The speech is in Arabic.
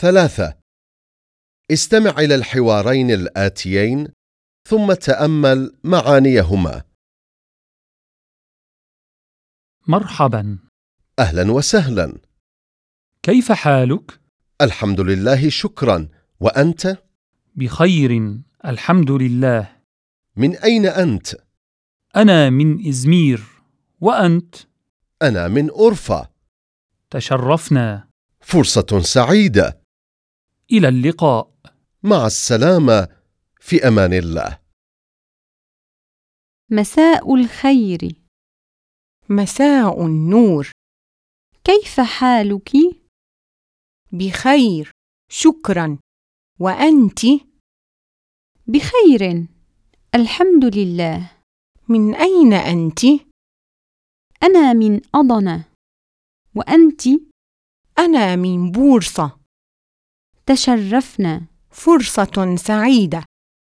ثلاثة. استمع إلى الحوارين الآتيين ثم تأمل معانيهما. مرحبا. أهلا وسهلا. كيف حالك؟ الحمد لله شكرا. وأنت؟ بخير الحمد لله. من أين أنت؟ أنا من إزمير. وأنت؟ أنا من أورفا. تشرفنا. فرصة سعيدة. إلى اللقاء. مع السلامة في أمان الله. مساء الخير. مساء النور. كيف حالك؟ بخير. شكرا. وأنت؟ بخير. الحمد لله. من أين أنت؟ أنا من أضنة. وأنت؟ أنا من بورصة. تشرفنا. فرصة سعيدة.